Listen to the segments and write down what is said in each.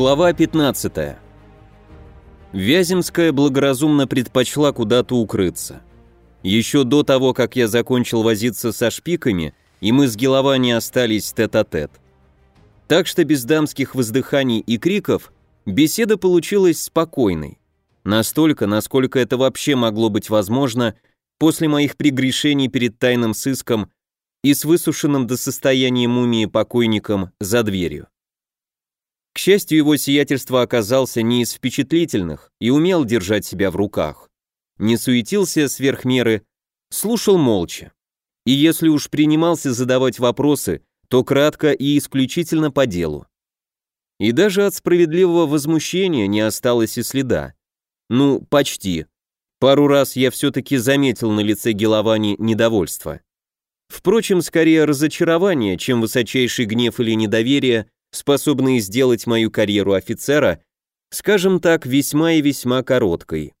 Глава 15. Вяземская благоразумно предпочла куда-то укрыться. Еще до того, как я закончил возиться со шпиками, и мы с Геловани остались тет-а-тет. -тет. Так что без дамских воздыханий и криков беседа получилась спокойной. Настолько, насколько это вообще могло быть возможно после моих прегрешений перед тайным сыском и с высушенным до состояния мумии покойником за дверью. К счастью, его сиятельство оказался не из впечатлительных и умел держать себя в руках. Не суетился сверх меры, слушал молча. И если уж принимался задавать вопросы, то кратко и исключительно по делу. И даже от справедливого возмущения не осталось и следа. Ну, почти. Пару раз я все-таки заметил на лице Геловани недовольство. Впрочем, скорее разочарование, чем высочайший гнев или недоверие, способные сделать мою карьеру офицера, скажем так, весьма и весьма короткой.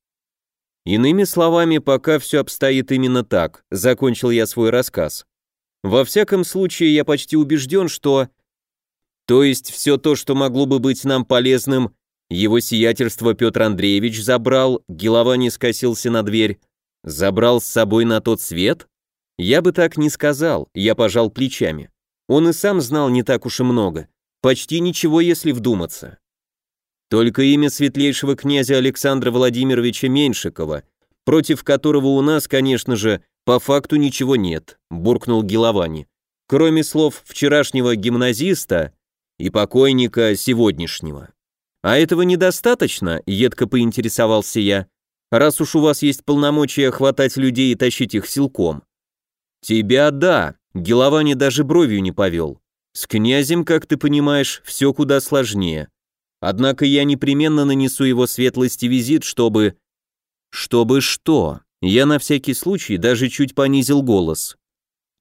Иными словами, пока все обстоит именно так, закончил я свой рассказ. Во всяком случае, я почти убежден, что... То есть все то, что могло бы быть нам полезным, его сиятельство Петр Андреевич забрал, Геловани скосился на дверь, забрал с собой на тот свет? Я бы так не сказал, я пожал плечами. Он и сам знал не так уж и много, Почти ничего, если вдуматься. Только имя светлейшего князя Александра Владимировича Меньшикова, против которого у нас, конечно же, по факту ничего нет, буркнул Геловани. Кроме слов вчерашнего гимназиста и покойника сегодняшнего. А этого недостаточно, едко поинтересовался я, раз уж у вас есть полномочия хватать людей и тащить их силком. Тебя да, Геловани даже бровью не повел. С князем, как ты понимаешь, все куда сложнее. Однако я непременно нанесу его светлости визит, чтобы... Чтобы что? Я на всякий случай даже чуть понизил голос.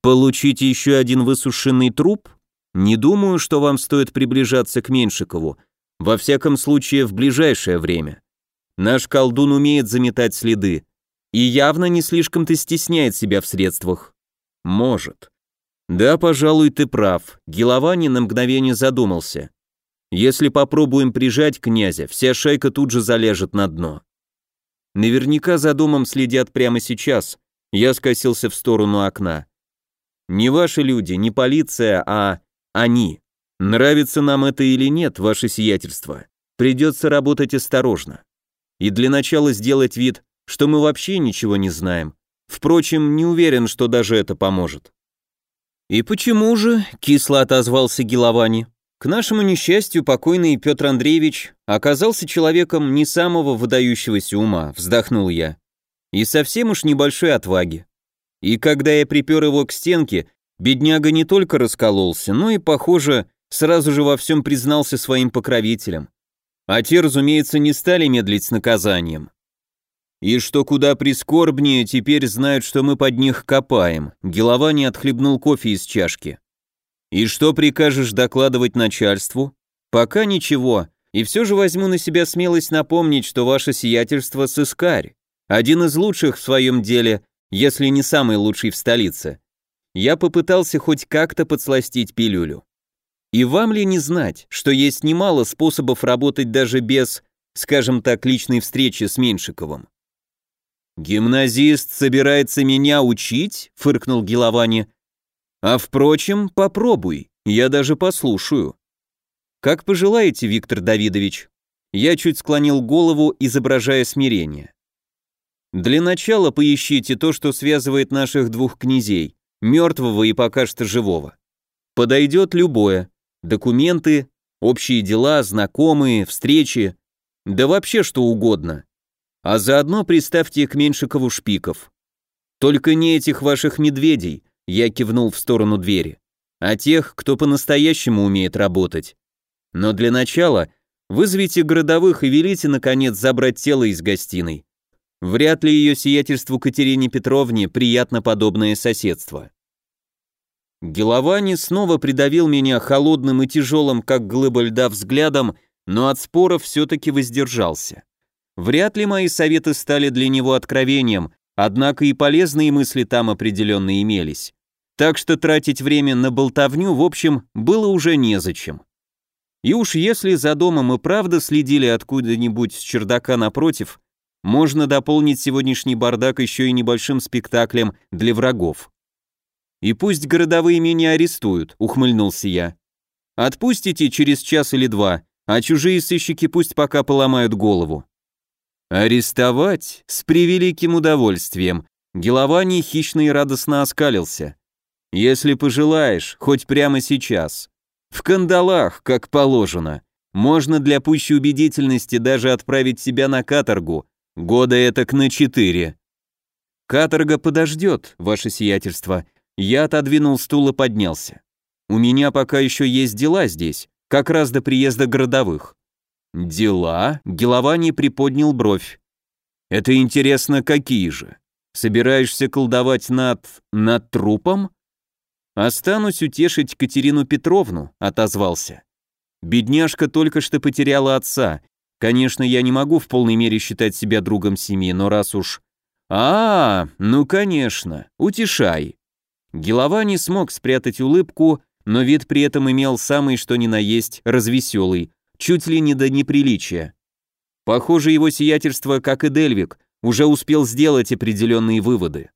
Получить еще один высушенный труп? Не думаю, что вам стоит приближаться к Меншикову. Во всяком случае, в ближайшее время. Наш колдун умеет заметать следы. И явно не слишком-то стесняет себя в средствах. Может. Да, пожалуй, ты прав. Геловани на мгновение задумался. Если попробуем прижать князя, вся шайка тут же залежет на дно. Наверняка за домом следят прямо сейчас. Я скосился в сторону окна. Не ваши люди, не полиция, а они. Нравится нам это или нет, ваше сиятельство. Придется работать осторожно. И для начала сделать вид, что мы вообще ничего не знаем. Впрочем, не уверен, что даже это поможет. «И почему же?» — кисло отозвался Геловани. «К нашему несчастью, покойный Петр Андреевич оказался человеком не самого выдающегося ума», — вздохнул я. «И совсем уж небольшой отваги. И когда я припер его к стенке, бедняга не только раскололся, но и, похоже, сразу же во всем признался своим покровителям. А те, разумеется, не стали медлить с наказанием. И что куда прискорбнее, теперь знают, что мы под них копаем. Геловани отхлебнул кофе из чашки. И что прикажешь докладывать начальству? Пока ничего. И все же возьму на себя смелость напомнить, что ваше сиятельство сыскарь. Один из лучших в своем деле, если не самый лучший в столице. Я попытался хоть как-то подсластить пилюлю. И вам ли не знать, что есть немало способов работать даже без, скажем так, личной встречи с Меньшиковым? «Гимназист собирается меня учить?» — фыркнул Геловани. «А впрочем, попробуй, я даже послушаю». «Как пожелаете, Виктор Давидович». Я чуть склонил голову, изображая смирение. «Для начала поищите то, что связывает наших двух князей, мертвого и пока что живого. Подойдет любое. Документы, общие дела, знакомые, встречи, да вообще что угодно. А заодно приставьте к Меньшикову шпиков. Только не этих ваших медведей, я кивнул в сторону двери, а тех, кто по-настоящему умеет работать. Но для начала вызовите городовых и велите, наконец, забрать тело из гостиной. Вряд ли ее сиятельству Катерине Петровне приятно подобное соседство. Геловани снова придавил меня холодным и тяжелым, как глыба льда, взглядом, но от споров все-таки воздержался. Вряд ли мои советы стали для него откровением, однако и полезные мысли там определенно имелись. Так что тратить время на болтовню, в общем, было уже незачем. И уж если за домом и правда следили откуда-нибудь с чердака напротив, можно дополнить сегодняшний бардак еще и небольшим спектаклем для врагов. «И пусть городовые меня арестуют», — ухмыльнулся я. «Отпустите через час или два, а чужие сыщики пусть пока поломают голову». «Арестовать? С превеликим удовольствием», — Геловани хищно и радостно оскалился. «Если пожелаешь, хоть прямо сейчас. В кандалах, как положено. Можно для пущей убедительности даже отправить себя на каторгу, года этак на четыре». «Каторга подождет, ваше сиятельство», я отодвинул стул и поднялся. У меня пока еще есть дела здесь, как раз до приезда городовых. Дела? Геловани приподнял бровь. Это интересно, какие же? Собираешься колдовать над... над трупом? Останусь утешить Катерину Петровну, отозвался. Бедняжка только что потеряла отца. Конечно, я не могу в полной мере считать себя другом семьи, но раз уж... А, ну конечно, утешай. Гелова не смог спрятать улыбку, но вид при этом имел самый что ни на есть развеселый, чуть ли не до неприличия. Похоже, его сиятельство, как и Дельвик, уже успел сделать определенные выводы.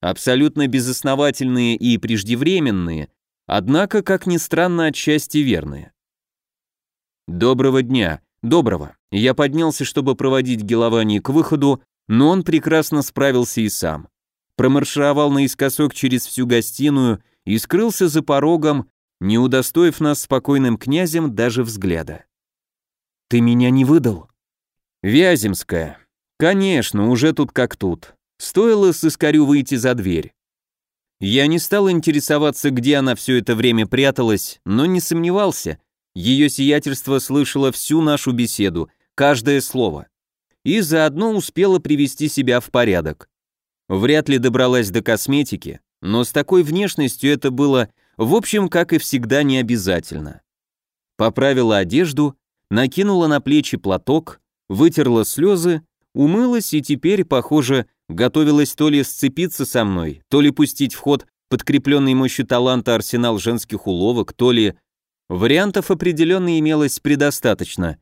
Абсолютно безосновательные и преждевременные, однако, как ни странно, отчасти верные. «Доброго дня, доброго». Я поднялся, чтобы проводить Геловани к выходу, но он прекрасно справился и сам промаршировал наискосок через всю гостиную и скрылся за порогом, не удостоив нас спокойным князем даже взгляда. «Ты меня не выдал?» «Вяземская. Конечно, уже тут как тут. Стоило сыскарю выйти за дверь. Я не стал интересоваться, где она все это время пряталась, но не сомневался. Ее сиятельство слышало всю нашу беседу, каждое слово. И заодно успела привести себя в порядок. Вряд ли добралась до косметики, но с такой внешностью это было, в общем, как и всегда, не обязательно. Поправила одежду, накинула на плечи платок, вытерла слезы, умылась и теперь, похоже, готовилась то ли сцепиться со мной, то ли пустить в ход подкрепленный мощью таланта арсенал женских уловок, то ли... Вариантов определенно имелось предостаточно.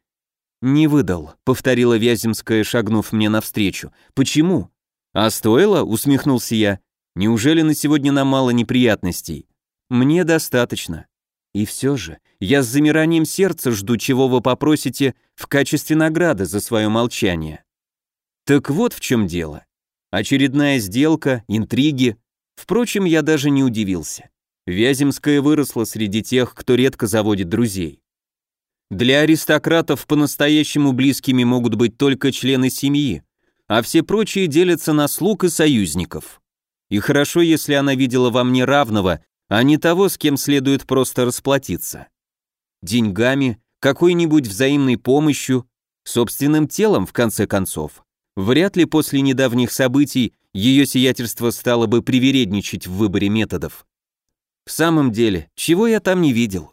«Не выдал», — повторила Вяземская, шагнув мне навстречу. «Почему?» «А стоило?» — усмехнулся я. «Неужели на сегодня нам мало неприятностей?» «Мне достаточно». «И все же, я с замиранием сердца жду, чего вы попросите в качестве награды за свое молчание». Так вот в чем дело. Очередная сделка, интриги. Впрочем, я даже не удивился. Вяземская выросла среди тех, кто редко заводит друзей. Для аристократов по-настоящему близкими могут быть только члены семьи, а все прочие делятся на слуг и союзников. И хорошо, если она видела во мне равного, а не того, с кем следует просто расплатиться. Деньгами, какой-нибудь взаимной помощью, собственным телом, в конце концов. Вряд ли после недавних событий ее сиятельство стало бы привередничать в выборе методов. В самом деле, чего я там не видел?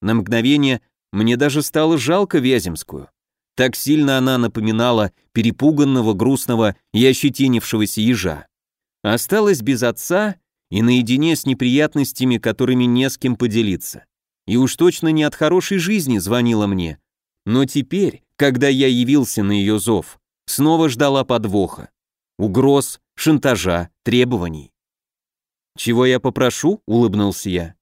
На мгновение мне даже стало жалко Вяземскую. Так сильно она напоминала перепуганного, грустного и ощетинившегося ежа. Осталась без отца и наедине с неприятностями, которыми не с кем поделиться. И уж точно не от хорошей жизни звонила мне. Но теперь, когда я явился на ее зов, снова ждала подвоха. Угроз, шантажа, требований. «Чего я попрошу?» — улыбнулся я.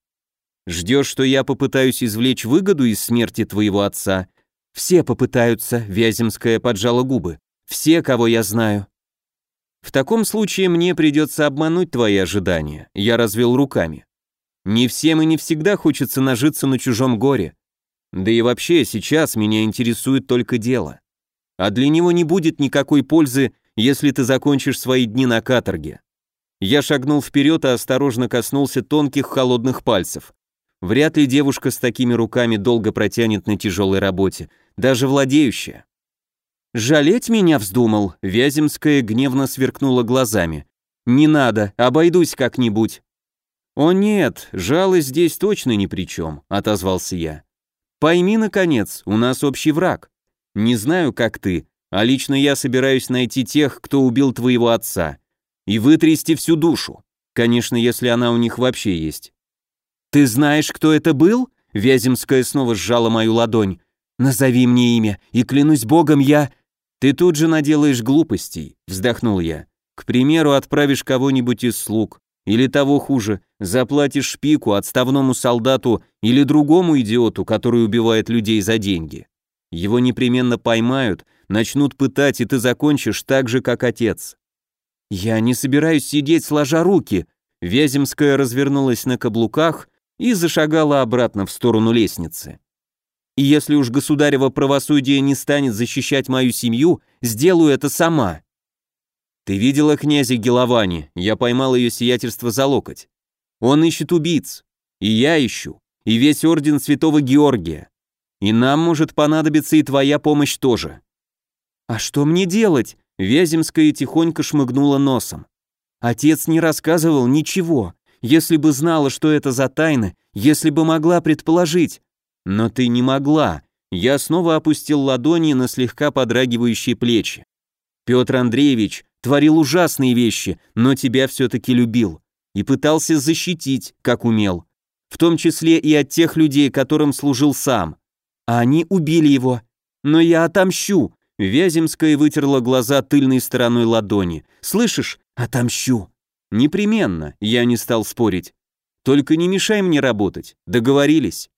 «Ждешь, что я попытаюсь извлечь выгоду из смерти твоего отца все попытаются, Вяземская поджала губы. Все, кого я знаю. В таком случае мне придется обмануть твои ожидания. Я развел руками. Не всем и не всегда хочется нажиться на чужом горе. Да и вообще сейчас меня интересует только дело. А для него не будет никакой пользы, если ты закончишь свои дни на каторге. Я шагнул вперед и осторожно коснулся тонких холодных пальцев. Вряд ли девушка с такими руками долго протянет на тяжелой работе, даже владеющая. «Жалеть меня вздумал?» — Вяземская гневно сверкнула глазами. «Не надо, обойдусь как-нибудь». «О нет, жалость здесь точно ни при чем», — отозвался я. «Пойми, наконец, у нас общий враг. Не знаю, как ты, а лично я собираюсь найти тех, кто убил твоего отца, и вытрясти всю душу. Конечно, если она у них вообще есть. «Ты знаешь, кто это был?» Вяземская снова сжала мою ладонь. «Назови мне имя, и клянусь богом, я...» «Ты тут же наделаешь глупостей», — вздохнул я. «К примеру, отправишь кого-нибудь из слуг, или того хуже, заплатишь шпику, отставному солдату или другому идиоту, который убивает людей за деньги. Его непременно поймают, начнут пытать, и ты закончишь так же, как отец». «Я не собираюсь сидеть сложа руки», — Вяземская развернулась на каблуках и зашагала обратно в сторону лестницы. И если уж государево правосудие не станет защищать мою семью, сделаю это сама. Ты видела князя Геловани? Я поймал ее сиятельство за локоть. Он ищет убийц. И я ищу. И весь орден Святого Георгия. И нам может понадобиться и твоя помощь тоже. А что мне делать? Вяземская тихонько шмыгнула носом. Отец не рассказывал ничего. Если бы знала, что это за тайны, если бы могла предположить. Но ты не могла. Я снова опустил ладони на слегка подрагивающие плечи. Петр Андреевич творил ужасные вещи, но тебя все-таки любил. И пытался защитить, как умел. В том числе и от тех людей, которым служил сам. А они убили его. Но я отомщу. Вяземская вытерла глаза тыльной стороной ладони. Слышишь? Отомщу. Непременно, я не стал спорить. Только не мешай мне работать. Договорились.